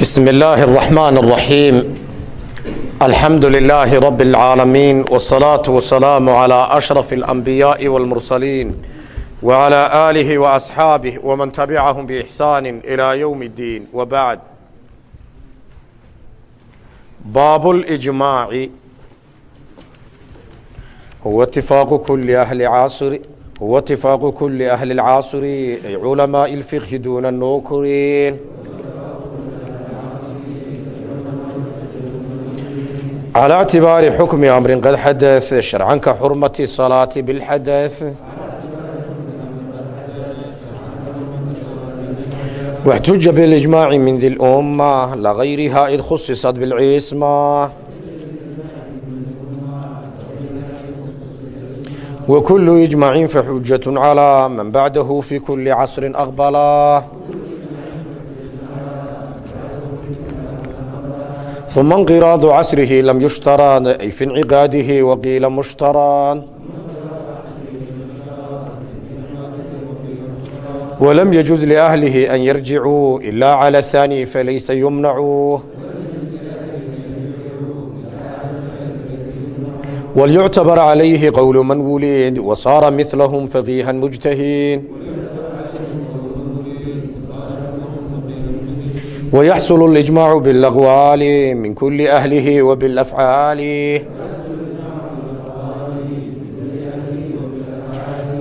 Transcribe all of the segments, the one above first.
بسم الله الرحمن الرحيم الحمد لله رب العالمين والصلاة والسلام على أشرف الأنبياء والمرسلين وعلى آله وأصحابه ومن تبعهم بإحسان إلى يوم الدين وبعد باب الإجماع هو اتفاق كل أهل عصر هو اتفاق كل أهل العصر أي علماء الفقه دون النوكرين على اعتبار حكم أمر قد حدث شرعا كحرمة الصلاة بالحدث واحتج بالإجماع من ذي الأمة لغيرها إذ خصصت بالعصمة وكل إجماع فحجة على من بعده في كل عصر أقبلا ثم انقراض عصره لم يشترى أي في انعقاده وقيل مشترى ولم يجوز لأهله أن يرجعوا إلا على الثاني فليس يمنعوه وليعتبر عليه قول من ولد وصار مثلهم فقيها مجتهين ويحصل الإجماع بالأقوال من كل أهله وبالأفعال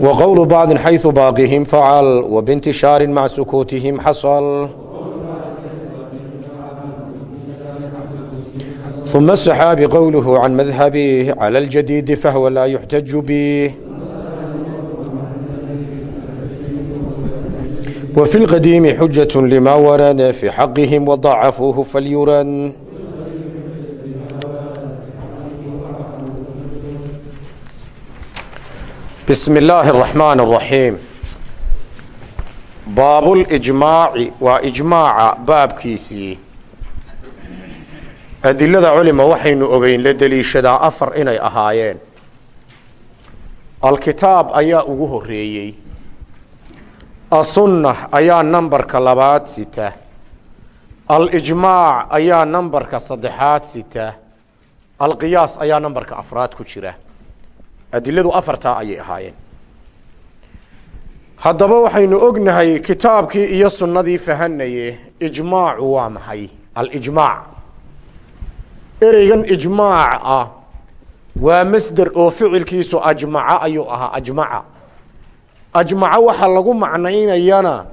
وقول بعض حيث باقهم فعل وبانتشار مع سكوتهم حصل ثم السحاب قوله عن مذهبه على الجديد فهو لا يحتج به وفي القديم حجة لما ورد في حقهم وضعفوه فليرن بسم الله الرحمن الرحيم باب الإجماع وإجماع baabkiisii adilada culima waxaynu ogeyn la deliishadaa afar inay ahaayeen alkitaab ayaa ugu horeeyey asunna ayaa nambarka labaad sita. Alijmaac ayaa nambarka saddexaad sita. Alqiyaas ayaa nambarka afraad ku jira. Adiladu afartaa ayay ahaayeen. Haddaba waxaynu ognahay kitaabkii iyo sunnadii fahanaye ijmaacu waa maxay? Alijmaac ereygan ijmaac ah waa masder oo ficilkiisu ajmaca ayuu ahaa ajmaca ajmaco waxaa lagu macnaynayana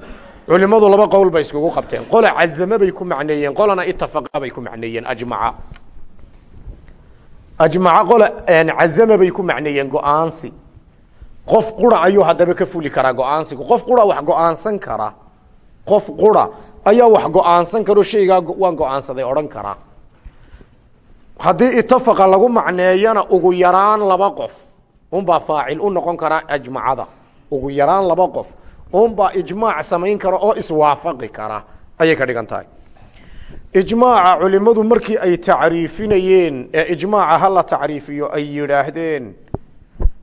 culimadu laba qowl bay iskugu qabteen. Qola cazame bay ku macneeyeen qolana itafaqa bay ku macneeyeen ajmaca. Ajmaca qola cazama bay ku macneeyeen go'aansi. Qof qura ayuu haddaba ka fuli karaa go'aansigu. Qof qura wax go'aansan kara. Qof qura ayaa wax go'aansan karo shaygaa waan go'aansaday odhan karaa. Haddii itafaqa lagu macneeyana ugu yaraan laba qof unbaa faacil u noqon karaa ajmacada ugu yaraan laba qof unbaa ijmaac samayn kara oo iswaafaqi kara ayay ka dhigan tahay. Ijmaaca culimadu markii ay tacriifinayeen ee ijmaaca hala tacriifiyo ay yidhaahdeen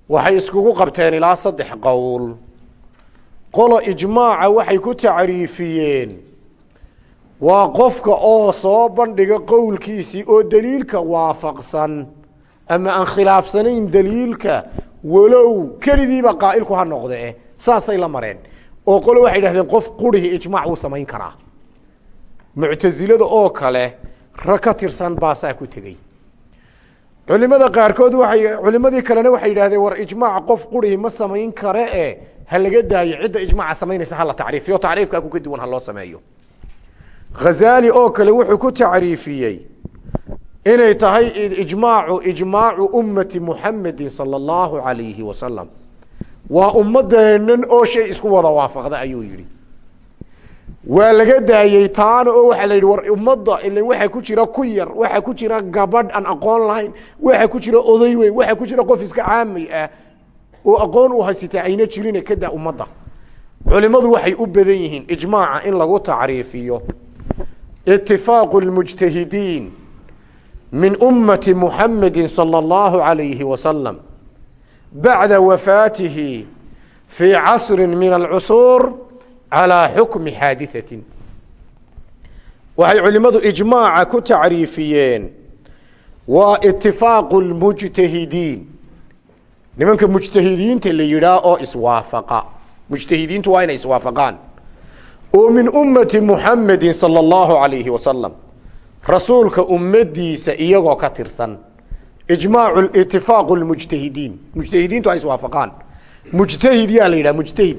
waxay iskugu qabteen ilaa saddex qowl. Qolo ijmaaca waxay ku tacriifiyeen waa qofka oo soo bandhiga qowlkiisii oo daliilka waafaqsan ama aan khilaafsanayn daliilka walow kelidiiba qaa'ilku ha noqdee saasay la mareen. oo qole waxay idhahdeen qof qurihii ijmaac wuu samayn karaa. Muctasilada oo kale rag ka tirsan baasaa ku tegey. Culimada qaarkood waay culimadii kalena waxay yidhahdeen war ijmaac qof qurihii ma samayn kare e ha laga daayo cidda ijmaaca samaynaysa hala tacriifiyo tacriifkaaku ka duwan ha loo sameeyo. Khazali oo kale wuxuu ku tacriifiyey inay tahay ijmaacu ijmaacu ummati muxamedin sala allahu alayhi wasalam waa ummadeenan oo shay isku wada waafaqda ayuu yihi waa laga daayey taana oo waxaa la yidhi war ummadda ila waxaa ku jira ku yar waxaa ku jira gabadh aan aqoon lahayn waxaa ku jira oday weyn waxaa ku jira qof iska caamay ah oo aqoon u haysataa ayna jirin kada ummadda. Culimadu waxay u badan yihiin ijmaaca in lagu tacriifiyo. Itifaaqu lmujtahidiin min ummati muxamedi salى اllahu alayhi wasalam bacda wafaatihi fii casri min alcusuur calىa xukmi xaadiثatin waxay culimmadu ijmaaca ku tacriifiyeen waa itifaaqu lmujtahidiin nimanka mujtahidiinta la yidhaah oo iswaafaqa mujtahidiintu waa inay iswaafaqaan oo min ummati muxamedin sala allahu alayhi wasalam rasuulka ummadiisa iyagoo ka tirsan. Ijmaacu itifaaqu lmujtahidiin mujtahidiintu ay iswaafaqaan. Mujtahid yaa la yidhaha mujtahid.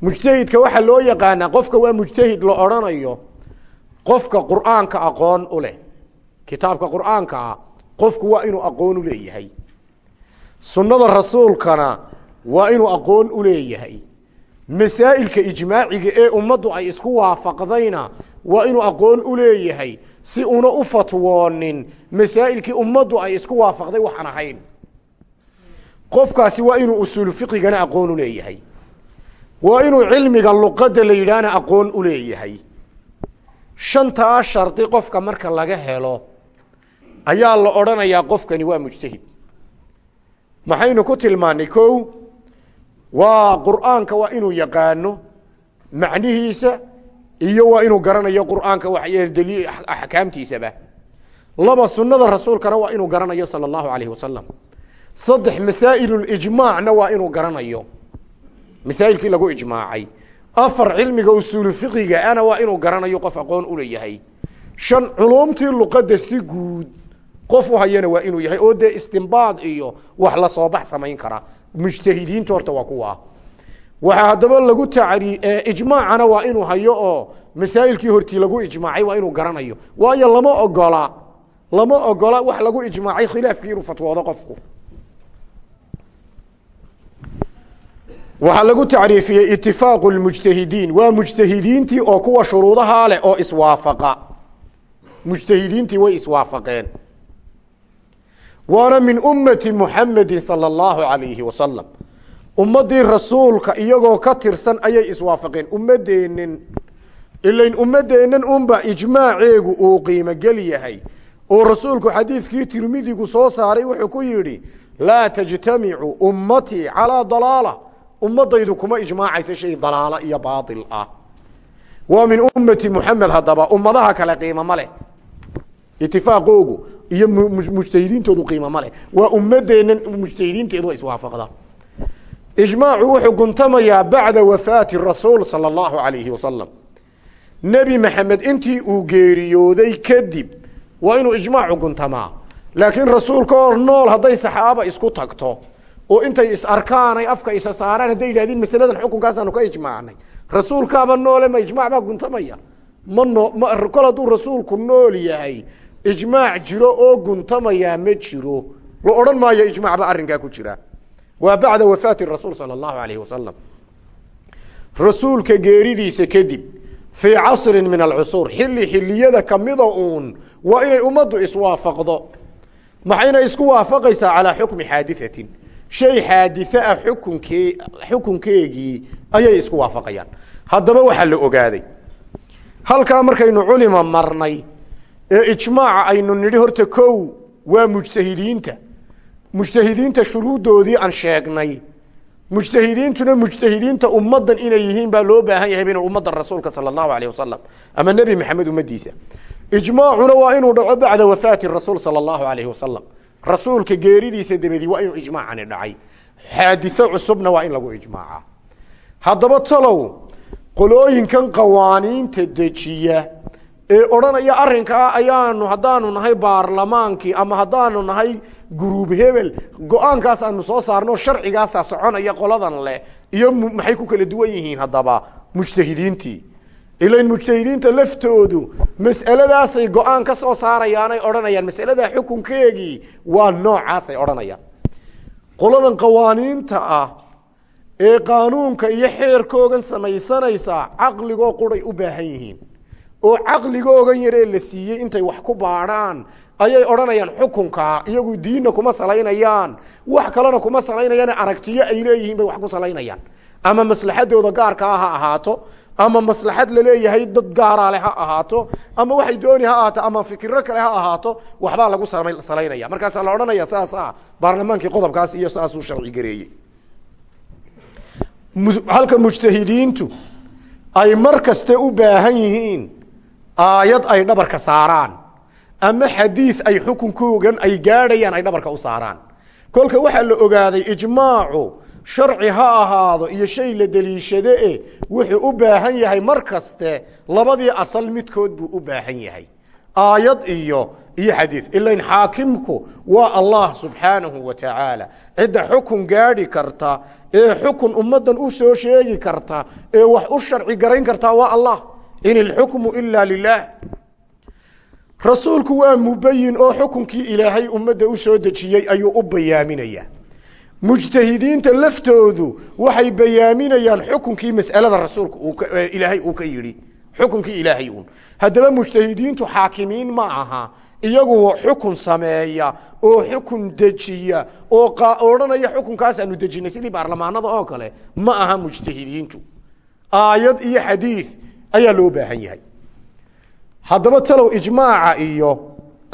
Mujtahidka waxaa loo yaqaanaa qofka waa mujtahid la odhanayo qofka qur'aanka aqoon u leh kitaabka qur'aanka ah qofku waa inuu aqoon u leeyahay. Sunnada rasuulkana waa inuu aqoon u leeyahay. Masaa'ilka ijmaaciga ee ummaddu ay isku waafaqdayna waa inuu aqoon u leeyahay si una u fatwoonin masaa'ilkii ummaddu ay isku waafaqday waxaan ahayn. Qofkaasi waa inuu usuulu fiqigana aqoon u leeyahay. Waa inuu cilmiga luqadda la yidhaahna aqoon u leeyahay. Shantaa shardi qofka marka laga helo ayaa la odhanayaa qofkani waa mujtahid. Maxaynu ku tilmaanay kow? Waa qur'aanka waa inuu yaqaano macnihiisa iyo waa inuu garanayo qur'aanka axkaamtiisaba. Laba sunnada rasuulkana waa inuu garanayo sala allahu alayhi wasalam saddex masaa'ilulijmaacna waa inuu garanayo. Masaa'ilkii lagu ijmaacay. Afar cilmiga usuulu fiqiga ana waa inuu garanayo qof aqoon uleeyahay shan culuumtii luqadda si guud qof u hayana waa inuu yahay. Oo dee istimbaad iyo wax la soo bax samayn kara. Mujtahidiinta horta waa kuwa waxaa haddaba lagu ijmaacana waa inuu hayo oo masaa'ilkii hortii lagu ijmaacay waa inuu garanayo. Waayo lama ogola lama ogola wax lagu ijmaacay khilaafkii inuu fatwoodo qofku. Waxaa lagu tacriifiyey itifaaqu lmujtahidiin waa mujtahidiintii oo kuwa shuruudahaa leh oo iswaafaqa. Mujtahidiintii way iswaafaqeen. Waana min ummati muxamedi sala allahu alayhi wasalam ummaddii rasuulka iyagoo ka tirsan ayay iswaafaqeen. Ummadeennan ilayn ummadeennan unba ijmaaceegu uu qiimogel yahay. Oo rasuulku xadiidkii tirmidigu soo saaray wuxuu ku yidhi laa tajtamicu ummatii calaa dalaala. Ummadaydu kuma ijmaacaysa shay dalaalo iyo baail ah. Waa min ummati muxamed haddaba ummadaha kale qiimo ma leh. Itifaaqoogu iyo mujtahidiintoodu qiimo ma leh. Waa ummadeennan mujtahidiinteedu iswaafaqda ijmaacu wuxuu guntamayaa bacda wafaati rasuul sala allahu alayhi wasalam nebi maxamed intii uu geeriyooday kadib waa inuu ijmaacu guntamaa. Laakiin rasuulka oo nool hadday saxaaba isku tagto oo intay is arkaan afka isa saaraan hadday yidhahdeen masaladan xukunkaasaanu ka ijmaacnay. Rasuulkaaba noole ma ijmaac baa guntamaya. Ma no kol hadduu rasuulku nool yahay ijmaac jiro oo guntamayaa ma jiro. La odhan maayo ijmaac ba arrinkaa ku jira waa bacda wafaati rasuul sala allahu alayhi wasalam rasuulka geeridiisa kadib fii casrin min alcusuur xilli xiliyada kamida uun waa inay ummaddu iswaafaqdo. Maxayna isku waafaqaysaa calaa xukmi xaadiatin shay xaadithe ah xukunkee xukunkeegii ayay isku waafaqayaan. Haddaba waxaa la ogaaday. Halkaa markaynu culima marnay ee ijmaaca aynu nidhi horta kow waa mujtahidiinta mujtahidiinta shuruuddoodii aan sheegnay mujtahidiintuna mujtahidiinta ummaddan inay yihiin baa loo baahan yahay in ummadda rasuulka sala allahu alayh wasalam ama nebi maxamed ummadiisa ijmaacuna waa inuu dhaco bacda wafaati rasuul sala allahu alayhi wasalam rasuulka geeridiisa dabadii waa inuu ijmaacani dhacay xaaditho cusubna waa in lagu ijmaaca haddaba talow qolooyinkan qawaaniinta dejiya ee odhanaya arrinkaa ayaanu haddaanu nahay baarlamaankii ama haddaanu nahay guruub hebel go'aankaas aanu soo saarno sharcigaasa soconaya qoladan leh. Iyo maxay ku kala duwan yihiin haddaba mujtahidiintii ilan mujtahidiinta laftoodu mas'aladaasay go'aan ka soo saarayaanay odhanayaan. Masaladaa xukunkeegii waa noocaasay odhanayaan. Qoladan qawaaniinta ah ee qaanuunka iyo xeerkoogan samaysanaysaa caqligoo quray u baahan yihiin oo caqligoogan yaree la siiyey intay wax ku baadhaan ayay odhanayaan xukunkaa iyagu diinna kuma salaynayaan. Wax kalena kuma salaynayaan aragtiyo ay leeyihiin bay wax ku salaynayaan. Ama maslaxadooda gaarkaa ha ahaato ama maslaxad la leeyahay dad gaaraa leh ha ahaato ama waxay dooni ha ahaato ama fikiro kale ha ahaato waxbaa lagu salaynaya markaasaa la odhanaya saasa baarlamaankii qodobkaas iyo saasuu sharci gareeyey. Halka mujtahidiintu ay mar kaste u baahan yihiin aayad ay dhabarka saaraan. Ama xadiid ay xukunkoogan ay gaadhayaan ay dhabarka u saaraan. Kolka waxaa la ogaaday ijmaacu sharci ha ahaado iyo shay la deliishade e wuxuu u baahan yahay mar kaste labadii asal midkood buu u baahan yahay. Aayad iyo iyo xadiid ilain xaakimku waa allah subxaanahu wa tacaala cidda xukun gaadhi karta ee xukun ummaddan u soo sheegi karta ee wax u sharci garayn kartaa waa allah in ilxukmu ila lilah rasuulku waa mubayin oo xukunkii ilaahay ummadda u soo dejiyey ayuu u bayaaminaya. Mujtahidiinta laftoodu waxay bayaaminayaan xukunkii mas'alada rasuulka ilaahay uu ka yidhi. Xukunkii ilaahay uun. Haddaba mujtahidiintu xaakimiin ma aha. Iyagu xukun sameeya oo xukun dejiya oo odhanaya xukunkaasaanu dejinay sidii baarlamaanada oo kale. Ma aha mujtahidiintu. Aayad iyo xadiid ayaa loo baahan yahay. Haddaba talow ijmaaca iyo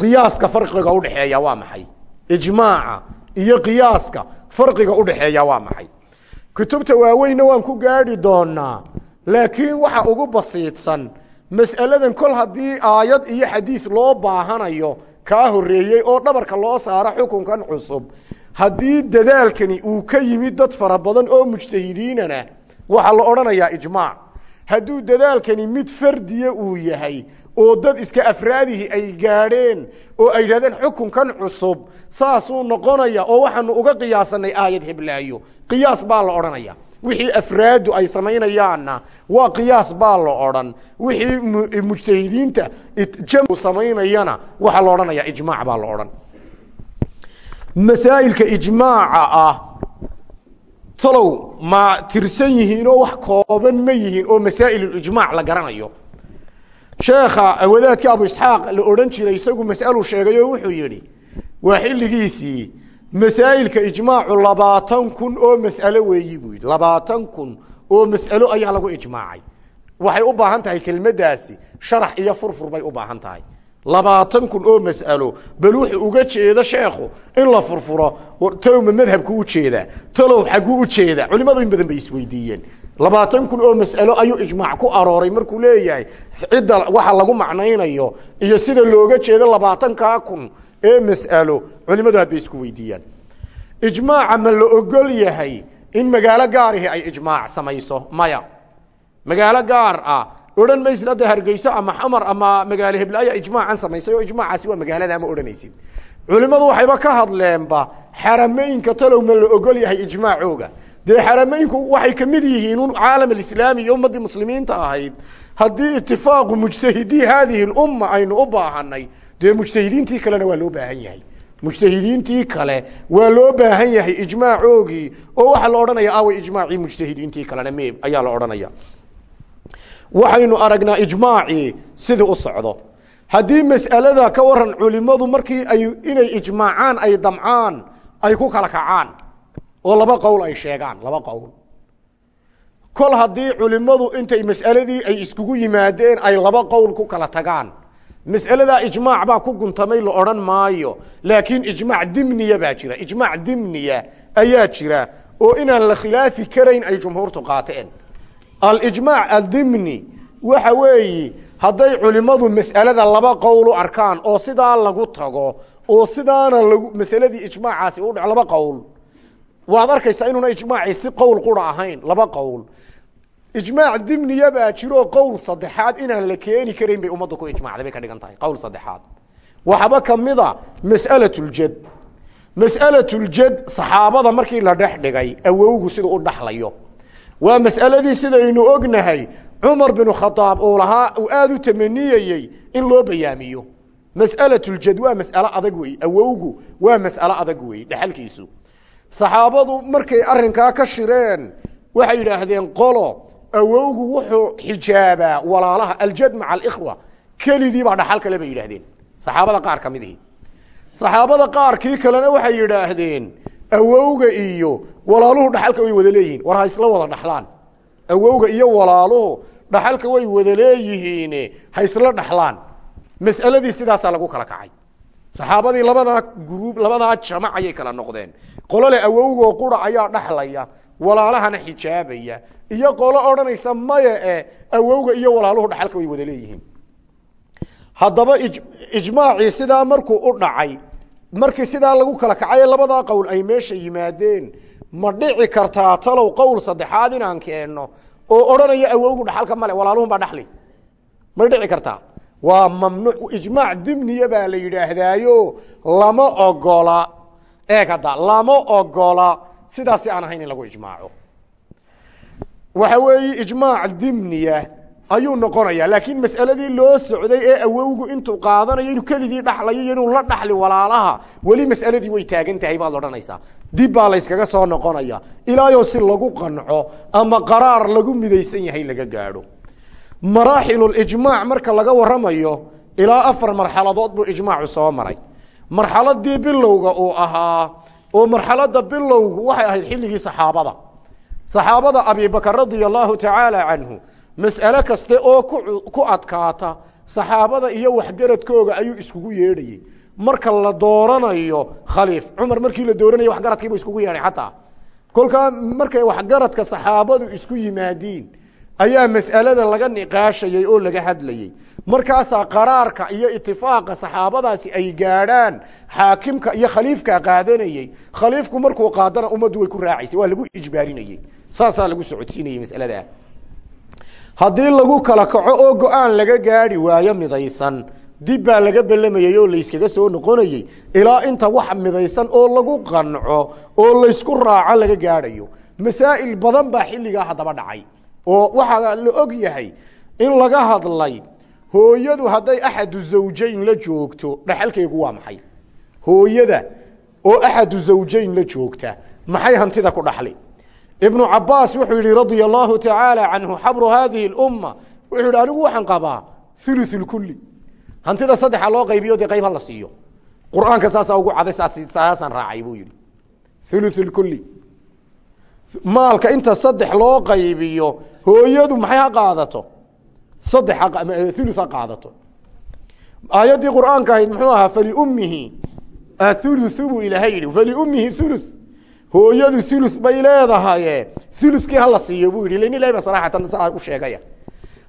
qiyaaska farqiga udhexeeya waa maxay? Ijmaaca iyo qiyaaska farqiga udhexeeya waa maxay? Kutubta waaweynna waan ku gaadhi doonaa laakiin waxa ugu basiidsan mas'aladan kol haddii aayad iyo xadiid loo baahanayo kaa horeeyey oo dhabarka loo saaro xukunkan cusub haddii dadaalkani uu ka yimid dad fara badan oo mujtahidiinana waxaa la odhanayaa ijmaac hadduu dadaalkani mid fardiya uu yahay oo dad iska afraadihi ay gaadheen oo ay yidhahdeen xukunkan cusub saasuu noqonaya oo waxaanu uga qiyaasanay aayad heblaayo. Qiyaas baa la odhanaya. Wixii afraadu ay samaynayaanna waa qiyaas baa la odhan. Wixii mujtahidiinta jam samaynayana waxaa la odhanaya ijmaac baa la odhan. Masaa'ilka ijmaaca ah talow ma tirsan yihiin oo wax kooban ma yihiin oo masaa'ililijmaac la garanayo. Sheekha wadaadka abu isxaaq la odhan jiray isagu mas'aluu sheegay oo wuxuu yidhi waa xilligiisii masaa'ilka ijmaacu labaatan kun oo mas'alo weeyi buu yidhi. Labaatan kun oo mas'alo ayaa lagu ijmaacay. Waxay u baahan tahay kelmaddaasi sharax iyo furfur bay u baahan tahay labaatan kun oo mas'alo bal wuxuu uga jeedo sheekhu in la furfuro talowma madhabku u jeedaa talow xagguu u jeedaa. Culimadu in badan bay isweydiiyeen. Labaatan kun oo mas'alo ayuu ijmaac ku arooray markuu leeyahay cidda waxa lagu macnaynayo iyo sida looga jeedo labaatankaa kun ee mas'alo culimadu had bay isku weydiiyaan ijmaaca ma la ogol yahay in magaalo gaarihi ay ijmaac samayso? Maya. Magaalo gaar ah odhan maysid hadda hargeyso ama xamar ama magaalo heblaya ijmaacan samaysay oo ijmaacaasi waa magaalada ama odhanaysid. Culimmadu waxayba ka hadleenba xarameynka talow ma la ogol yahay ijmaacooga. Dee xarameynku waxay ka mid yihiin un caalam alislaami iyo ummaddii muslimiinta ahayd. Haddii itifaaqu mujtahidii haadihi lumma aynu u baahanay dee mujtahidiintii kalena waa loo baahan yahay. Mujtahidiintii kale waa loo baahan yahay ijmaacoogii oo waxaa la odhanaya aaway ijmaacii mujtahidiintii kalena ayaa la odhanaya waxaynu aragnaa ijmaacii sidii u socdo. Haddii mas'alada ka waran culimadu markii ay inay ijmaacaan ay damcaan ay ku kala kacaan oo laba qowl ay sheegaan laba qowl. Kol haddii culimadu intay mas'aladii ay iskugu yimaadeen ay laba qowl ku kala tagaan. Mas'aladaa ijmaac baa ku guntamay la odhan maayo. Laakiin ijmaac dimniya baa jira. Ijmaac dimniya ayaa jira oo inaan la khilaafi karayn ay jumhuurtu qaateen alijmaac addimni waxa weeyi hadday culimmadu mas'alada laba qowl u arkaan oo sidaa lagu tago oo sidaana lagu masaladii ijmaacaasi u dhaco laba qowl. Waad arkaysaa inuuna ijmaacii si qowl qura ahayn laba qowl. Ijmaac dimniya baa jiroo qowl saddexaad inaan la keeni karayn bay ummaddu ku ijmacday bay ka dhigan tahay qowl saddexaad. Waxaba kamida mas'alatuljad mas'alatuljad saxaabada markii la dhex dhigay awowgu siduu u dhaxlayo waa mas'aladii sidaynu ognahay cumar binu khadaab uu lahaa uu aada u tamaniyayey in loo bayaamiyo. Mas'alatuljad waa mas'alo adag wey awowgu waa mas'alo adag wey dhexalkiisu saxaabadu markay arrinkaa ka shireen waxay yidhaahdeen qolo awowgu wuxuu xijaabaa walaalaha aljad maca alikhwa. Kelidii baa dhaxal kale bay yidhaahdeen. Saxaabada qaar ka mid ihi saxaabada qaarkii kalena waxay yidhaahdeen awowga iyo walaaluhu dhaxalka way wada leeyihiin. War ha isla wada dhaxlaan. Awowga iyo walaaluhu dhaxalka way wada leeyihiine ha isla dhaxlaan. Mas'aladii sidaasaa lagu kala kacay. Saxaabadii labadaa gruub labadaa jamac ayay kala noqdeen. Qolo le awowgoo qura ayaa dhaxlaya walaalahana xijaabaya. Iyo qolo odhanaysa maya e awowga iyo walaaluhu dhaxalka way wada leeyihiin. Haddaba ijmaacii sidaa markuu u dhacay markii sidaa lagu kala kacaye labadaa qowl ay meesha yimaadeen. Ma dhici kartaa talow qowl saddexaad inaan keenno oo odhanaya awowgu dhaxalka male walaaluhun baa dhaxli. May dhici kartaa? Waa mamnuuc ijmaac dimniya baa la yidhaahdaayo. Lama ogola eeg hadda lama ogola sidaasi aan ahayn in lagu ijmaaco. Waxa weeye ijmaac dimniya ayuu noqonaya laakiin mas'aladii loo socday ee awowgu intuu qaadanayo inuu keligii dhaxlayo inuu la dhaxli walaalaha weli mas'aladii way taagan tahay baad odhanaysaa. Dib baa layskaga soo noqonaya. Ilaayoo si lagu qanco ama qaraar lagu midaysan yahay laga gaadho. Maraaxilulijmaac marka laga waramayo ilaa afar marxaladood buu ijmaacu soo maray. Marxaladii bilowga uu ahaa oo marxalada bilowgu waxay ahayd xilligii saxaabada. Saxaabada abibakr radia allahu tacaala canhu mas'ale kaste oo ku adkaata saxaabada iyo waxgaradkooga ayuu iskugu yeedhayey marka la dooranayo khaliif cumar markii la dooranayo waxgaradkiibu iskugu yeedhay xataa. Kolkaa markay waxgaradka saxaabadu isku yimaadiin ayaa mas'alada laga niqaashayey oo laga hadlayey markaasaa qaraarka iyo itifaaqa saxaabadaasi ay gaadhaan xaakimka iyo khaliifka qaadanayey khaliifku markuu qaadana ummaddu way ku raacaysay waa lagu ijbaarinayey saasaa lagu socodsiinayey masaladaa haddii lagu kala kaco oo go'aan laga gaadhi waayo midaysan dib baa laga belamayey oo layskaga soo noqonayey ilaa inta wax midaysan oo lagu qanco oo laysku raaco laga gaadhayo. Masaa'il badan baa xilligaa haddaba dhacay oo waxaa la og yahay in laga hadlay hooyadu hadday axadu zawjayn la joogto. Dhaxalkeegu waa maxay? Hooyada oo axadu zawjayn la joogta maxay hantida ku dhaxli ibnu cabaas wuxuu yidhi radia allaahu tacaala canhu xabru haadihi اlumma wuxuu yidhi anigu waxaan qabaa ulu kuli hantida saddexa loo qaybiyo dee qayb hala siiyo. Qur'aanka saasaa ugu cadaysaasaan raacay buu yidhi. Ulu kuli maalka inta saddex loo qaybiyo hooyadu maxay ha qaadato? Saddex eh, ulu ha qaadato. Aayaddii qur'aanka ahayd muxuu ahaa faliummihi ahulu buu ilaahay yidhi faliummihi ulu hooyadu thuluth bay leedahaye thuluthkii hala siiyo buu yihi lan ilahi ba saraxatan saa u sheegaya.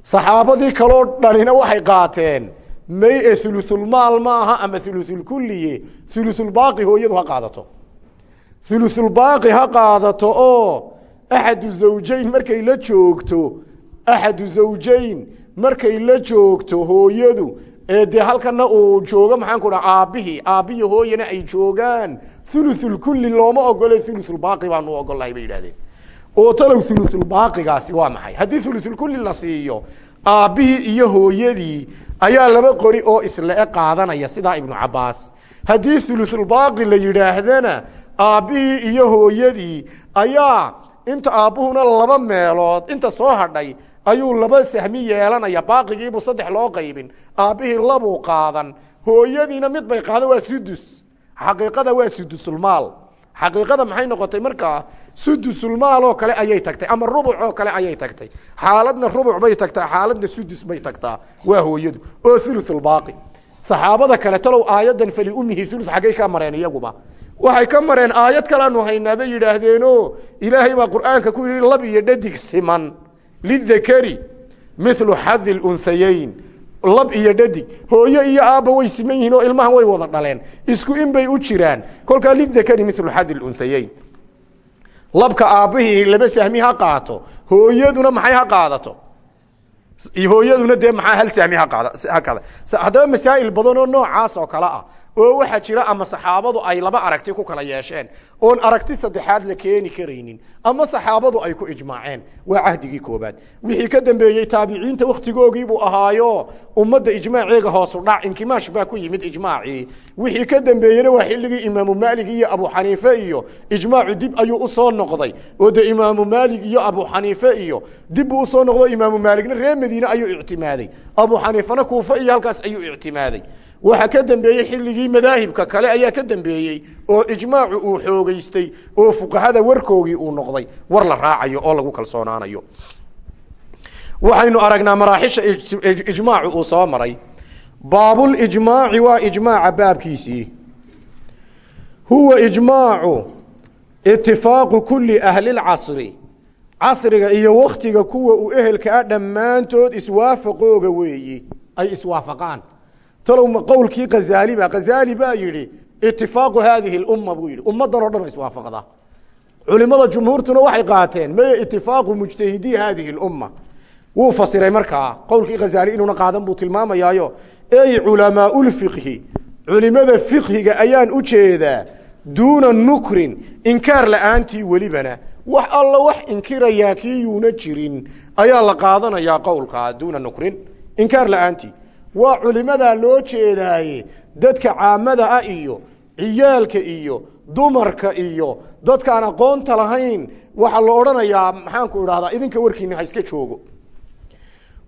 Saxaabadii kaloo dhanina waxay qaateen may e thuluthulmaal ma aha ama thuluthulkuliye thuluthulbaaqi hooyadu ha qaadato. Thuluthulbaaqi ha qaadato oo axadu zawjayn markay la joogto axadu zawjayn markay la joogto hooyadu ee dee halkana uu joogo maxaan ku dhaha aabbihii aabbihi hooyana ay joogaan thuluthulkulli looma ogole thuluthulbaaqi baanu ogolahay bay yidhahdeen oo talow thuluthulbaaqigaasi waa maxay? Haddii thuluthulkulli la siiyo aabbihii iyo hooyadii ayaa laba qori oo isle-e qaadanaya sidaa ibnu cabaas haddii thuluthulbaaqi la yidhaahdana aabbihii iyo hooyadii ayaa inta aabbuhuna laba meelood inta soo hadhay ayuu laba sahmi yeelanaya baaqigiibuu saddex loo qaybin aabbihii labuu qaadan hooyadiina mid bay qaadan waa sudus xaqiiqada waa sudusulmaal. Xaqiiqada maxay noqotay markaa sudusulmaal oo kale ayay tagtay ama rubuc oo kale ayay tagtay. Xaaladna rubuc bay tagtaa xaaladna sudus bay tagtaa. Waa hooyadu. Oo thuluthulbaaqi. Saxaabada kale talow aayadan faliumihi ulu xaggay ka mareen iyaguba. Waxay ka mareen aayad kalaanu haynaa bay yidhaahdeeno ilaahay baa qur'aanka ku yihi lab iyo dhadig siman lidakari milu xadi lunhayeyn lab iyo dhadig hooyo iyo aabba way siman yihiin oo ilmahan way wada dhaleen. Isku in bay u jiraan. Kolkaa lidakari milu xadi lunhayeyn labka aabbihii laba sahmi ha qaato hooyaduna maxay ha qaadato? Hooyaduna dee maxaa hal sahmi hakada haddaba masaa'il badan oo noocaas oo kale ah oo waxaa jira ama saxaabadu ay laba aragti ku kala yeesheen oon aragti saddexaad la keeni karaynin ama saxaabadu ay ku ijmaaceen waa cahdigii koobaad wixii ka dambeeyey taabiciinta wakhtigoogiibuu ahaayo ummadda ijmaaceega hoosu dhac inkimaash baa ku yimid ijmaacii wixii ka dambeeyena waa xilligii imaamu maalig iyo abu xaniife iyo ijmaacu dib ayuu u soo noqday. Oo de imaamu maalig iyo abu xaniife iyo dib buu u soo noqdo imaamu maaligna reer madiine ayuu ictimaaday. Abu xaniifena kuufe iyo halkaas ayuu ictimaaday waxaa ka dambeeyey xilligii madaahibka kale ayaa ka dambeeyey oo ijmaacu uu xoogeystay oo fuqahada warkoogii uu noqday. War la raacayo oo lagu kalsoonaanayo. Waxaynu aragnaa maraaxisha ijmaacu uu soo maray. Baabulijmaaci waa ijmaaca baabkiisii. Huwa ijmaacu itifaaqu kuli ahli lcasri casriga iyo waktiga kuwa uu ehelka ah dhammaantood iswaafaqooga weeyi. Ay iswaafaqaan talow qowlkii khazaali ba khazaali baa yidhi itifaaqu haadihi lumma buu yidhi. Ummaddan o dhan iswaafaqda culimada jumhuurtuna waxay qaateen maya itifaaqu mujtahidii haadihi lumma. Wuu fasiray markaa qowlkii khazaali inuuna qaadan buu tilmaamayaayo ey culamaauulfiqhi culimada fiqhiga ayaan u jeedaa duuna nukrin inkaar la'aantii welibana wax alla wax inkirayaa kii jirin ayaa la qaadanayaa qowlkaa duuna nukrin inkaar la'aantii waa culimadaa loo jeedaaye dadka caamada ah iyo ciyaalka iyo dumarka iyo dadkaan aqoonta lahayn. Waxaa la odhanayaa maxaanku idhahdaa idinka warkiina ha iska joogo.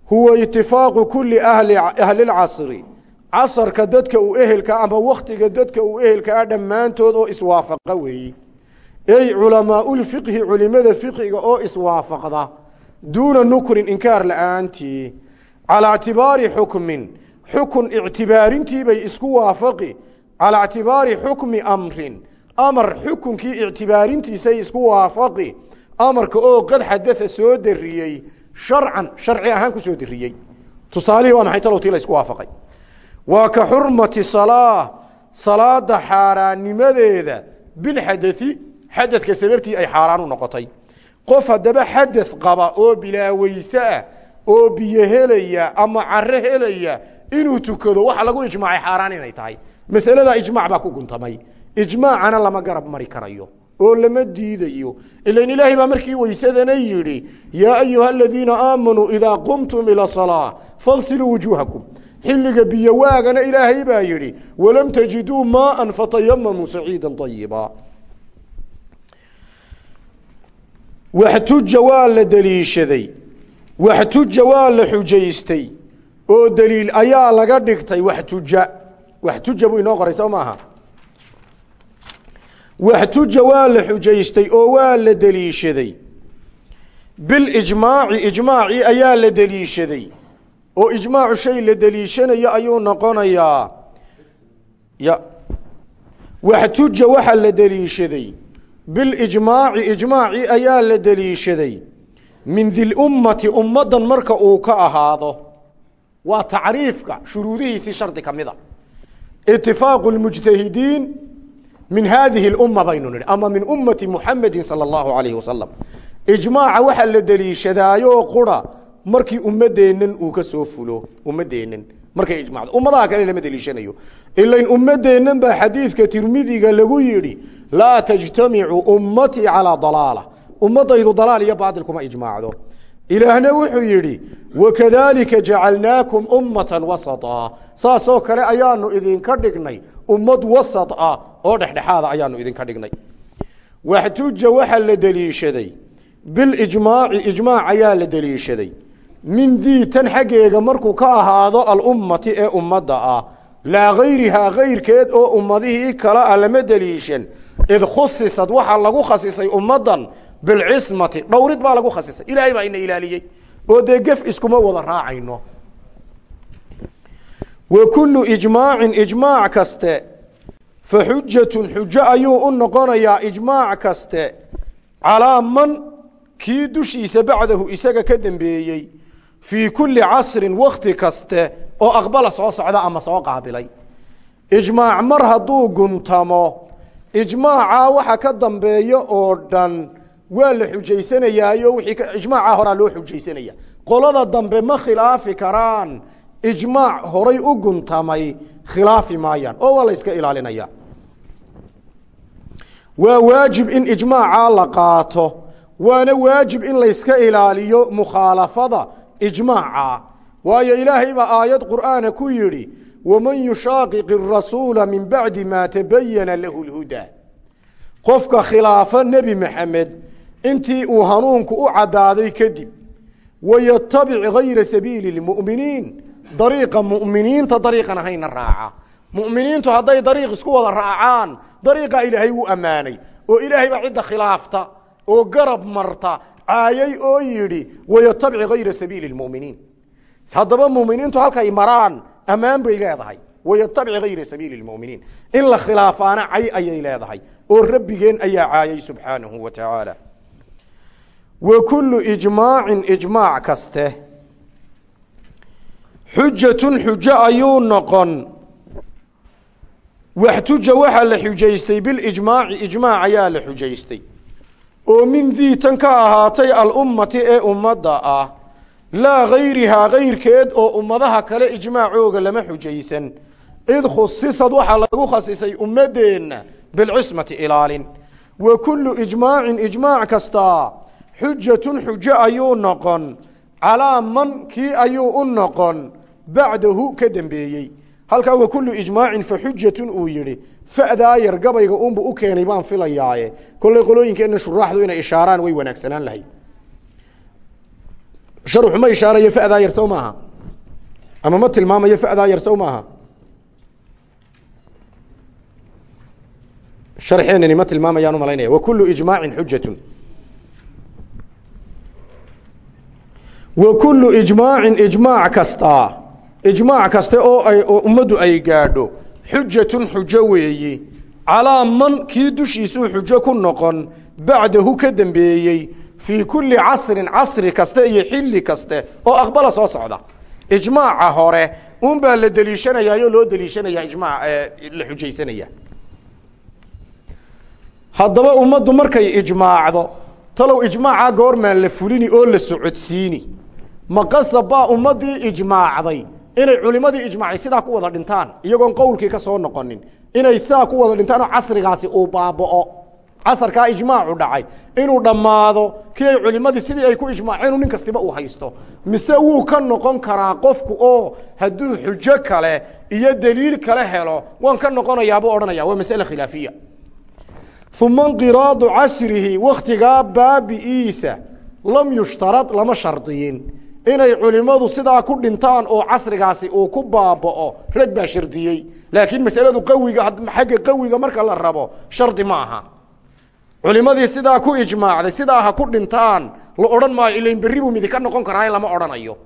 Huwa itifaaqu kuli ahli ahlilcasri casarka dadka uu ehelka ama waktiga dadka uu ehelka ah dhammaantood oo iswaafaqa weeye ey culamaauulfiqhi culimada fiqiga oo iswaafaqda duuna nukrin inkaar la'aantii calaa ictibaari xukmin. Xukun ictibaarintiibay isku waafaqi. Calaa ictibaari xukmi amrin. Amar xukunkii ictibaarintiisay isku waafaqi. Amarka oo qad xadaa soo dariyey sharcan sharci ahaan ku soo dariyey tusaalihii waa maxay? Talowtii la isku waafaqay. Waa ka xurmati salaa salaada xaaraannimadeeda bilxadai xadadka sababtii ay xaaraan u noqotay. Qof haddaba xadad qaba oo bilaaweyse ah oo biyo helaya ama caro helaya inuu tukado waxa lagu ijmaacay xaaraan inay tahay. Masaladaa ijmaac baa ku guntamay. Ijmaacana lama garab mari karayo oo lama diidayo. Ilan ilaahay baa markii weysadana yidhi yaa ayuha aladiina aamanuu idaa qumtum ila salaa fagsiluu wujuuhakum. Xilliga biyo waagana ilaahay baa yidhi walam tajiduu maaan fatayamamuu saciida ayiba waxtuja waa la deliishaday waxtuja waa la xujaystay oo deliil ayaa laga dhigtay waxtuja. Waxtuja buu inoo qoray soo maaha waxtuja waa la xujaystay oo waa la deliishaday bilijmaaci ijmaacii ayaa la deliishaday oo ijmaacu shay la deliishanayo ayuu noqonayaa. Ya. Waxtuja waxaa la deliishaday bilijmaaci ijmaacii ayaa la deliishaday min dilummati ummaddan marka uu ka ahaado waa tacriifka shuruudihiisii shardi ka mida. Itifaaqu lmujtahidiin min haadihi lumma baynu nidhi ama min ummati muxamedin sala allahu alayhi wasalam ijmaaca waxaa la deliishadaayoo qura markii ummadeennan uu ka soo fulo ummadeennan markay ijmacdo ummadaha kale lama deliishanayo. Ilain ummadeennan baa xadiidka tirmidiga lagu yidhi laa tajtamicu ummatii calaa dalaala ummadaydu dalaal iyo baatil kuma ijmaacdo. Ilaahna wuxuu yidhi wakadaalika jacalnaakum ummatan wasata saasoo kale ayaanu idinka dhignay ummad wasat ah oo dhexdhexaada ayaanu idinka dhignay. Waxtuja waxaa la deliishaday bilijmaaci ijmaac ayaa la deliishaday. Min dii tan xaggeega markuu ka ahaado alummati ee ummadda ah. Laa gayrihaa kayrkeed oo ummadihii kale ah lama deliishan id khusisad waxaa lagu khasisay ummaddan bilcismati dhowrid baa lagu khasisay ilaahay baa ina ilaaliyey oo dee gef iskuma wada raacayno wa kullu ijmaacin ijmaac kaste fa xujatun xujo ayuu u noqonayaa ijmaac kaste calaa man kii dushiisa bacdahu isaga ka dembeeyey fii kulli casrin wakti kaste oo aqbala soo socda ama soo qaabilay ijmaac mar hadduu guntamo ijmaacaa waxa ka dambeeya oo dhan waa la xujaysanayaayo wii ijmaacaa horaa loo xujaysanaya. Qolada dambe ma khilaafi karaan. Ijmaac horay u guntamay khilaafi maayaan. Oo waa la yska ilaalinaya. Waa waajib in ijmaacaa la qaato. Waana waajib in layska ilaaliyo mukhaalafada ijmaaca. Waayo ilaahay baa aayad qur'aana ku yidhi waman yushaaqiq irasuula min bacdi maa tabayana lahu lhudaa qofka khilaafa nebi maxamed intii uu hanuunku u caddaaday kadib wayatabic gayra sabiili lmu'miniin. Dariiqa mu'miniinta dariiqan ahayna raaca. Mu'miniintu hadday dariiq isku wada raacaan dariiqaa ilaahay wuu ammaanay oo ilaahay baa cidda khilaafta oo garab marta caayay oo yidhi wayatabic gayra sabiili lmu'miniin. Haddaba muminiintu halkay maraan ammaan bay leedahay. Wayatabic gayra sabiili lmuminiin. In la khilaafaana cay ayay leedahay oo rabbigeen ayaa caayay subxaanahu wa tacaala wa kullu ijmaacin ijmaac kaste. Xujatun xujo ayuu noqon. Waxtuja waxaa la xujaystay bilijmaaci ijmaac ayaa la xujaystay. Oo min dii tan ka ahaatay alummati ee ummadda ah. Laa gayrihaa gayrkeed oo ummadaha kale ijmaacooga lama xujaysan. Id khusisad waxaa lagu khasisay ummadeenna bilcismati ilaalin. Wa kullu ijmaacin ijmaac kastaa xujatun xujo ayuu noqon. Calaa man kii ayuu u noqon. Bacdahu ka dembeeyey halkaa wa kullu ijmaacin fa xujatun uu yidhi fa'daa yar gabayga u keenay baan filayaaye. Kolley qolooyinkeenna shuraaxdu inay ishaaraan way wanaagsanaan lahayd. Sharxu ma ishaarayo fa'daa yar maaha ama ma tilmaamayo fa'daa yar maaha sharxeenani ma tilmaamayaan u malaynaya wa kullu ijmaacin xujatun wa kullu ijmaacin ijmaac kastaa ijmaac kaste oo ummaddu ay gaadho. Xujatun xujo weeyi. Calaa man kii dushiisuu xujo ku noqon bacdahu ka dembeeyey fii kulli casrin casri kaste iyo xilli kaste oo aqbala soo socda. Ijmaaca hore unbaa la deliishanayaayoo loo deliishanaya ijmaac la xujaysanaya. Haddaba ummaddu markay ijmaacdo talow ijmaacaa goormaan la fulini oo la socodsiini maqasab baa ummaddii ijmaacday. Inay culimadii ijmaacday sidaa ku wada dhintaan. Iyagoon qowlkii ka soo noqonin. Inay sidaa ku wada dhintaan oo casrigaasi uu baaba'o. Casarkaa ijmaacu dhacay. Inuu dhammaado kii ay culimadii sidii ay ku ijmaaceen nin kastiba uu haysto. Mise wuu ka noqon karaa qofku oo hadduu xujo kale iyo deliil kale helo waan ka noqonayaabuu odhanaya waa masale khilaafiya. Uma inqiraadu casrihi wakhtigaa baabi'iisa lam yushtarad lama shardiyin inay culimadu sidaa ku dhintaan oo casrigaasi uu ku baaba'o rag baa shardiyey. Laakiin masaladu qawiga xagga qawiga marka la rabo shardi ma aha. Culimadii sidaa ku ijmaacday sidaa ha ku dhintaan la odhan maayo ilain berri buu midi ka noqon karaa lama odhanayo.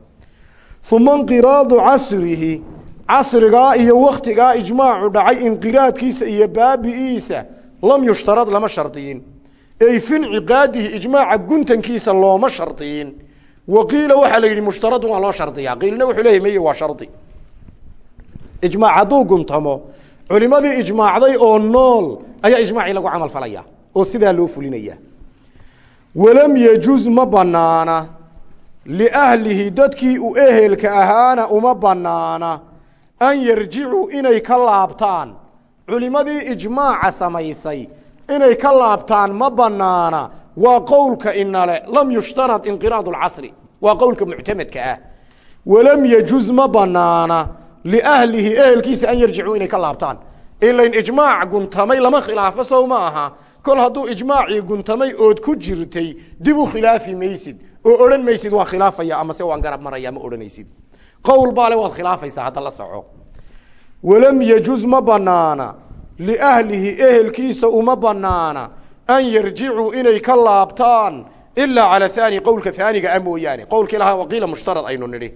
Uma inqiraadu casrihi casrigaa iyo wakhtigaa ijmaacu dhacay inqiraadkiisa iyo baabi'iisa lam yushtarad lama shardiyin. Ey fi nciqaadihi ijmaaca guntankiisa looma shardiyin wa qiila waxaa la yidhi mushtaradun waa loo shardiyaa. Qiilna wuxuu leeyay meye waa shardi. Ijmaac hadduu guntamo culimadii ijmaacday oo nool ayaa ijmaacii lagu camal falaya oo sidaa loo fulinaya. Walam yejuz ma banaana liahlihi dadkii u ehelka ahaana uma banaana an yarjicuu inay ka laabtaan. Culimadii ijmaaca samaysay inay ka laabtaan ma banaana waa qowlka inale lam yushtarad inqiraad اlcasri waa qowlka muctamadka ah. Walam yejuz ma banaana liahlihi ehelkiisa an yarjicuu inay ka laabtaan. Ilain ijmaac guntamay lama khilaafo sow ma aha. Kol hadduu ijmaacii guntamay ood ku jirtay dib u khilaafi maysid. Oo odhan maysid waan khilaafaya amase waan garab maraya ma odhanaysid. Qowl baale waad khilaafaysaa hadda la soco. Walam yejuz ma banaana liahlihi ehelkiisa uma banaana an yarjicuu inay ka laabtaan ilaa cala haani qowlka haaniga a mooyaane. Qowlkii lahaa waqiila mushtarad aynu nidhi.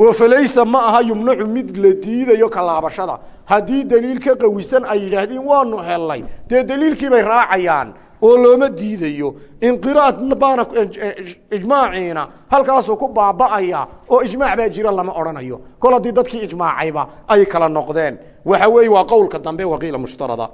Oo falaysa ma aha yumnacu mid la diidayo ka laabashada. Haddii deliil ka qawisan ay yidhaahdeen waanu helnay dee deliilkii bay raacayaan oo looma diidayo. Inqiraad baana ijmaaciina halkaasuu ku baaba'aya oo ijmaac baa jira lama odhanayo. Kol haddii dadkii ijmaacayba ay kala noqdeen. Waxa weeye waa qowlka dambe waqiila mushtarada.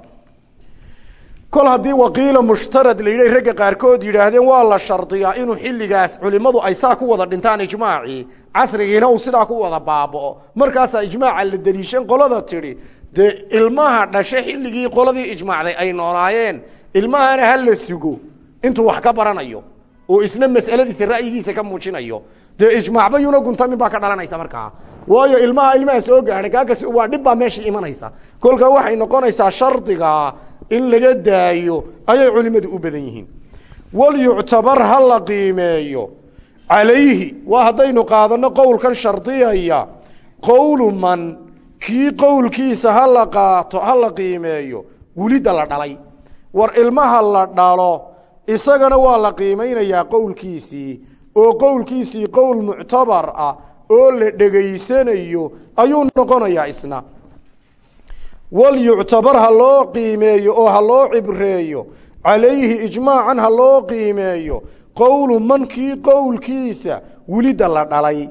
Kol haddii waqiila mushtarad la yidhi ragga qaarkood yidhaahdeen waa la shardiyaa inuu xilligaas culimmadu ay saa ku wada dhintaan ijmaacii casrigiina uu sidaa ku wada baaba'o. Markaasaa ijmaaca la deliishan qolada tidhi dee ilmaha dhashe xilligii qoladii ijmaacday ay noolaayeen ilmahana ha la sugo. Intuu wax ka baranayo oo isna mas'aladiisa ra'yigiisa ka muujinayo dee ijmaacba yuna guntamin baa ka dhalanaysa markaa. Waayo ilmaha ilmaha soo gaadhay kaakas waa dhib baa meesha imanaysa. Kolkaa waxay noqonaysaa shardiga in laga daayo ayay culimmadu u badan yihiin. Walyuctabar ha la qiimeeyo. Calayhi waa haddaynu qaadanno qowlkan shardiyaya qowlu man kii qowlkiisa ha la qaato ha la qiimeeyo welidda la dhalay. War ilmaha la dhalo isagana waa la qiimaynayaa qowlkiisii oo qowlkiisii qowl muctabar ah oo la dhegaysanayo ayuu noqonayaa isna. Walyuctabar ha loo qiimeeyo oo ha loo cibreeyo calayhi ijmaacan ha loo qiimeeyo qowlu man kii qowlkiisa welidda la dhalay.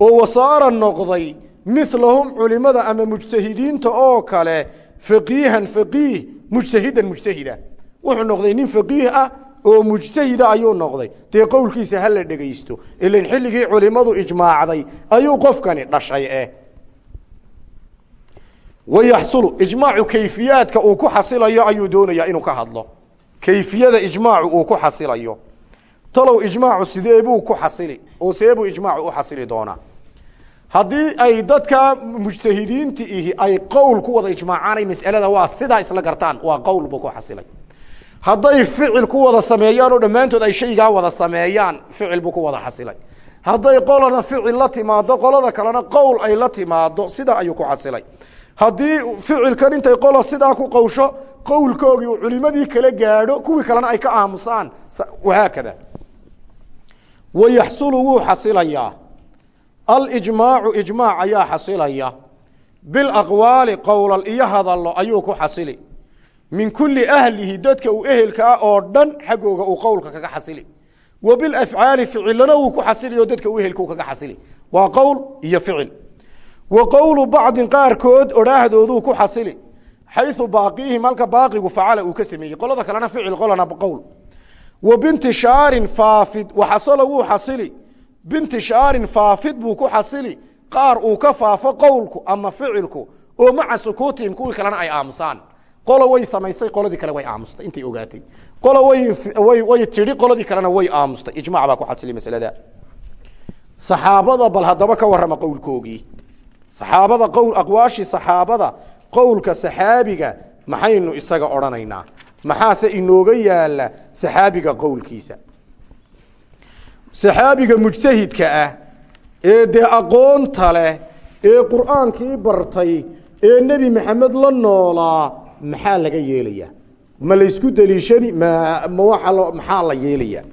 Oo wasaara noqday milahum culimada ama mujtahidiinta oo kale faqiihan faqiih mujtahidan mujtahida. Wuxuu noqday nin faqiih ah oo mujtahida ayuu noqday. Dee qowlkiisa ha la dhegaysto ilan xilligii culimadu ijmaacday ayuu qofkani dhashay eh. Wayaxsulu ijmaacu kayfiyaadka uu ku xasilayo ayuu doonayaa inuu ka hadlo. Kayfiyada ijmaacu uu ku xasilayo. Talow ijmaacu sidee buu ku xasili? Oo see buu ijmaacu u xasili doonaa haddii ay dadka mujtahidiinta ihi ay qowl ku wada ijmaacaanay mas'alada waa sidaa isla gartaan waa qowl buu ku xasilay. Hadday ficil ku wada sameeyaan oo dhammaantood ay shaygaa wada sameeyaan ficil buu ku wada xasilay. Hadday qolana ficil la timaado qolada kalena qowl ay la timaado sidaa ayuu ku xasilay. Haddii ficilkan intay qola sidaa ku qowsho qowlkoogii uu culimadii kala gaadho kuwii kalena ay ka aamusaan wahaakada. Wayaxsulu wuu xasilayaa alijmaacu ijmaac ayaa xasilaya. Bilaqwaali qowlal iyo hadallo ayuu ku xasili. Min kulli ahlihi dadka uu ehelka ah oo dhan xaggooga uu qowlka kaga xasili. Wa bilafcaali ficilana wuu ku xasili oo dadka u ehelka u kaga xasili. Waa qowl iyo ficil. Wa qowlu bacdin qaarkood odhaahdooduu ku xasili. Xayu baaqiihim halka baaqigu facala uu ka sameeyey. Qolada kalena ficil qolana qowl. Wa bintishaarin faafid waxasalo wuu xasili bintishaarin faafid buu ku xasili qaar uu ka faafo qowlku ama ficilku oo maca sukuutihim kuwii kalena ay aamusaan. Qola way samaysay qoladii kale way aamustay intay ogaatay. Qola way tidhi qoladii kalena way aamustay ijmac baa ku xasili masalada. Saxaabada bal haddaba ka warrama qowlkoogii. Saxaabada qowl aqwaashii saxaabada qowlka saxaabiga maxaynu isaga odhanaynaa. Maxaase inooga yaalla saxaabiga qowlkiisa saxaabiga mujtahidka ah ee dee aqoonta leh ee qur'aankii bartay ee nebi maxamed la noolaa maxaa laga yeelayaa? Ma laysku deliishani? Ma ma maxaa la yeelayaa?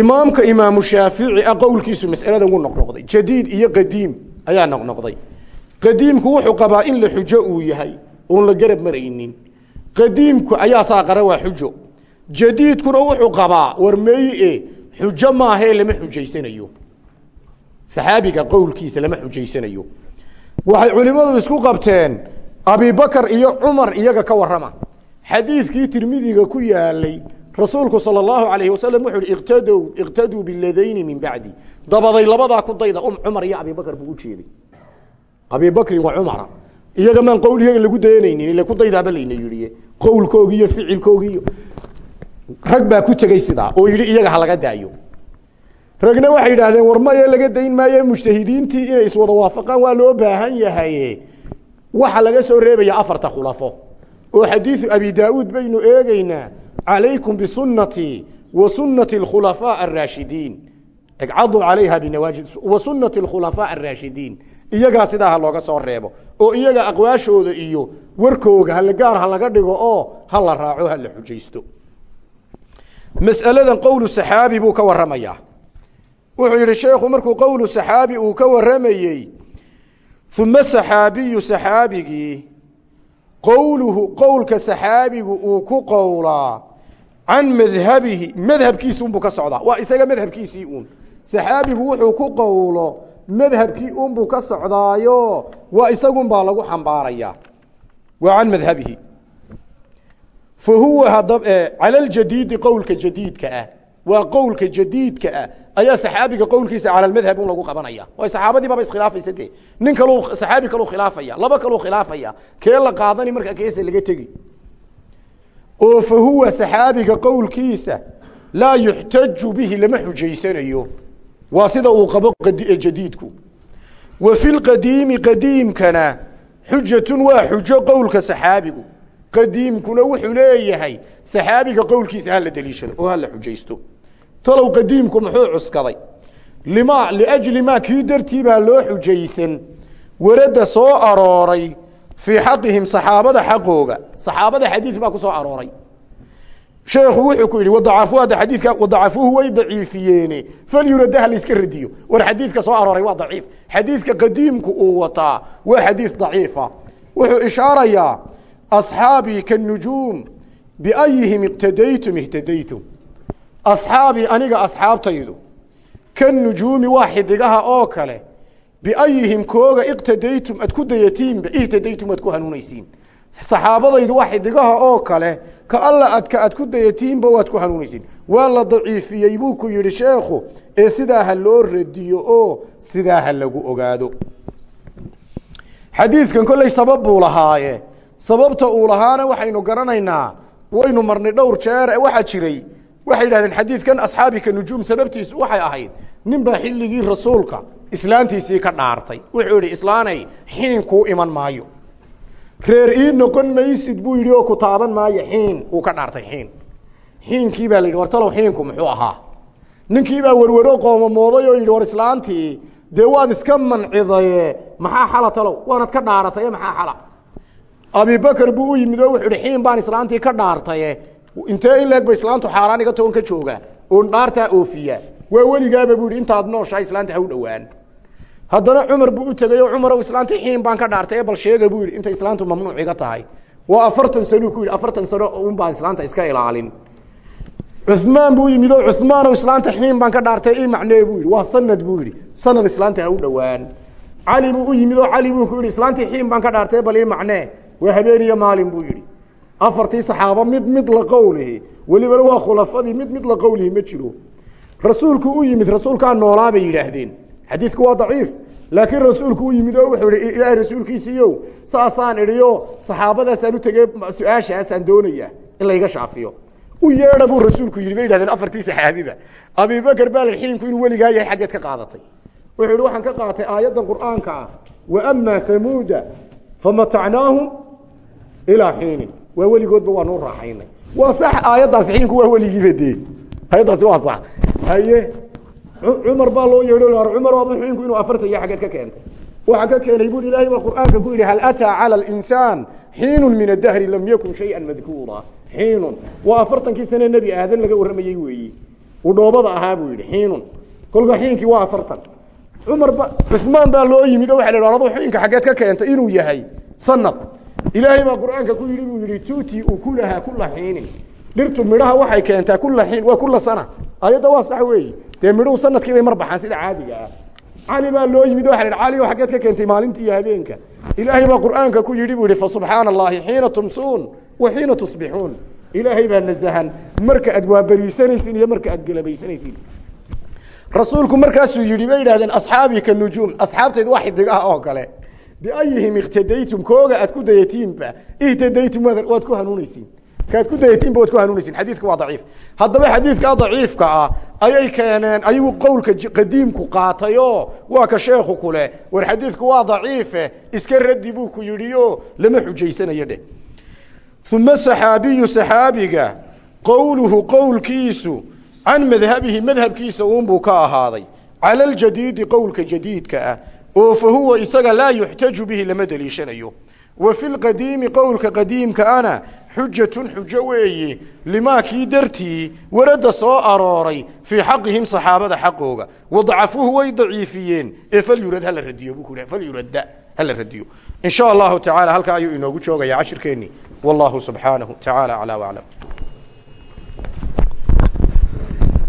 Imaamka imaamu shaafici ah qowlkiisu mas'aladan wuu noqnoqday jadiid iyo qadiim ayaa noqnoqday. Qadiimku wuxuu qabaa in la xujo uu yahay oon la garab maraynin. Qadiimku ayaa saa qara waa xujo. Jadiidkuna wuxuu qabaa war meeye xujo maahee lama xujaysanayo saxaabiga qowlkiisa lama xujaysanayo waxay culimmadu isku qabteen abibakar iyo cumar iyaga ka warrama. Xadiidkii tirmidiga ku yaalay rasuulku sal اlahu alayh wasalam wuxu uhi iqtadow iqtaduu biladayni min bacdi dabaday labadaa ku dayda um cumar iyo abibakar buu ujeeday abibakrin wa cumara iyaga maan qowl iyaga lagu dayanaynin ile ku daydaaba layna yihiye qowlkoogi iyo rag baa ku tegey sidaa oo yidhi iyaga ha laga daayo. Ragna waxay yidhaahdeen war maye laga dayn maaye mujtahidiintii inay iswada waafaqaan waa loo baahan yahay waxa laga soo reebaya afarta khulafo oo xadiidu abi daauud baynu eegeynaa calaykum bisunatii wa sunati اkhulafaa araashidiin icaduu calayha binawaajid wa sunati اkhulafaa araashidiin iyagaa sidaa looga soo reebo oo iyaga aqwaashooda iyo warkooga hala gaar ha laga dhigo oo ha la raaco ha la xujaysto mas'aladan qowlu saxaabi buu ka warramayaa wuxuu yidhi sheekhu markuu qowlu saxaabi uu ka warramayey uma saxaabiyu saxaabigii qowluhu qowlka saxaabigu uu ku qowlaa can madhabihi. Madhabkiisi unbuu ka socdaa. Waa isaga madhabkiisii uun. Saxaabigu wuxuu ku qowlo madhabkii unbuu ka socdaayo. Waa isagunbaa lagu xambaarayaa waa can madhabihi fa huwa hadab cala ljadiidi qowlka jadiidka ah waa qowlka jadiidka ah ayaa saxaabiga qowlkiisa cala madhab un lagu qabanaya way saxaabadii baaba iskhilaafaysa dee nin kalu saxaabi kaluu khilaafaya laba kaluu khilaafaya kee la qaadani markaa keese laga tegi oo fa huwa saxaabiga qowlkiisa laa yuxtaju bihi lama xujaysanayo waa sida uu qabo jadiidku wa fi lqadiimi qadiimkana xujatun waa xujo qowlka saxaabigu qadiimkuna wuxuu leeyahay saxaabiga qowlkiisa hala deliishado oo hala xujaysto. Talow qadiimku muxuu cuskaday. Lima liajli maa kii dartii baa loo xujaysan warada soo arooray fii xaqihim saxaabada xaqooga. Saxaabada xadiid baa ku soo arooray. Sheekhu wuxuu ku yidhi wadacaafu hadda xadiidka wadacafuhu way daciifiyeene. Falyurada ha layska radiyo. War xadiidka soo arooray waa daciif. Xadiidka wataa waa xadiid asxaabii kanujuum biayihim iqtadaytum ihtadaytum asxaabii aniga asxaabtaydu kanujuumi waa xidigaha oo kale biayihim kooga iqtadaytum ad ku dayatiinba ihtadaytum ad ku hanuunaysiin saxaabadaydu waa xidigaha oo kale ka alla adka ad ku dayatiinba waad ku hanuunaysiin waa la daciifiyey buu ku yidhi sheekhu ee sidaa ha loo radiyo oo sidaa sababta uu lahaana waxaynu garanaynaa waynu marnay dhowr jeer waxaa jiray waxay yidhahdeen xadiidkan asxaabika nujuum sababtiisu waxay ahayd nin baa xilligii rasuulka islaantiisii ka dhaartay. Wuxuu yihi islaanay xiin kuu iman maayo. Reer ii noqon maysid buu yidhi oo ku taaban maayo xiin uu ka dhaartay xiin. Xiinkii baa la yidhi war talow xiinku muxuu ahaa. Ninkii baa werwero qoomamooday oo yidhi war islaantii dee waad iska mancidaye maxaa xala talow? Waanad ka dhaarataye maxaa xala abibakar buu u yimid oo wuxuu ihi xiin baan islaantii ka dhaartaye. Intee in leeg ba islaantu xaaraan iga ka jooga? Oon dhaartaa oofiya. Waa weligaaba buu intaad nooshaa islaanta ha u dhowaan. Haddana cumar buu u tegey oo cumarow islaantii xiin baan ka dhaartay bal sheega buu intay islaantu mamnuuc iga tahay. Waa afartan sanuu ku yidhi afartan sano un baan islaanta iska ilaalin. Cumaan buu yimid oo cumaanow islaanta xiin baan ka dhaartay i macnee buu yidhi waa sanad buu yidhi sanad islaanta ha u dhowaan. Cali buu yimid oo cali buu ku yidhi islaantii xiin baan ka dhaartay bal ii macnee waa habeen iyo maalin buu yidhi. Afartii saxaaba mid mid la qowlihi welibana waa khulafadii mid mid la qowlihi ma jiro. Rasuulku u yimid rasuulkaa noolaa bay yidhaahdeen. Xadiidku waa daciif laakiin rasuulku u yimid oo wuxuu ihi ilaahay rasuulkiisiiyo saasaan idhiyo saxaabadaasaan u tegey su'aashaasaan doonaya in layga shaafiyo. U yeedha buu rasuulku yidhi bay yidhahdeen afartii saxaabiba abibakar baa inuu weligaa yahay xaggeed ka qaadatay. Wuxuu yihi waxaan ka qaatay aayaddan qur'aanka ah wa amaa hamuuda famatacnaahum ilaa xiinin waa weligoodba waanu raaxaynay. Waa sax aayaddaas xiinku waa weligiiba dee. Aayaddaasi waa sax. Haye cumar baa loo yeedho cumar waaba xiinku inuu afartan iyo xaggeed ka keentay. Waxa ka keenay buri ilaahay baa qur'aanka ku yidhi hal ataa cala alinsaan xiinun min adahri lam yakun shayan madkuura. Xiinun. Waa afartankii sane nebi aadan laga warramayey weeye uu dhoobada ahaa buu yidhi xiinun. Kolka xiinkii waa afartan. Cumar ba cusmaan baa loo yimid oo waxa la yidhi adu xiinka xaggeed ka keentay inuu yahay sanad ilaahay baa qur'aanka ku yidhi buu yihi tuuti ukulaha kula xiinin dhirtu midhaha waxay keentaa kula xiin waa kula sana. Ayadda waa sax weeyi dee midhuhu sannadkii bay mar baxaan sida caadiga ah. Cali baa loo yimid waa cali xaggeed ka keentay maalintii iyo habeenka. Ilaahay baa qur'aanka ku yidhi buu yihi fasubxaana allahi xiina tumsuun wa xiina tusbixuun. Ilaahay baa nasahan. Marka aad waaberiisanaysin iyo marka aad gelabaysanaysin rasuulku markaasuu yidhi bay yidhahdeen asxaabii ka nujuum. Asxaabtaydu waa xidig ah oo kale biayihim iktadaytum kooga aad ku dayatiinba ihtadaytum waad ku hanuunaysiin kaad ku dayatiinba waad ku hanuunaysiin xadiidka waa daciif haddaba xadiidkaa daciifka ah ayay keeneen ayuu qowlka qadiimku qaatayo waa ka sheekhu kule war xadiidku waa daciife iska radi buu ku yidhi lama xujaysanayo dheh uma saxaabiyu saxaabiga qowluhu qowlkiisu can madhabihi madhabkiisa uunbuu ka ahaaday cala qowlka jadiidka ah oo fa huwa isaga laa yuxtaju bihi lama deliishanayo. Wa fi lqadiimi qowlka qadiimka ana xujatun xujo weeye limaa kii dartii waradda soo arooray fii xaqihim saxaabada xaqooga. Wadacafuhu way daciifiyeen ee falyurad hala radiyo buu ku falyuradda hala radiyo. In sha allahu tacaala halkaa inoogu joogayaa cashirkeennii wallahu subxaanahu tacaala aclaa waclam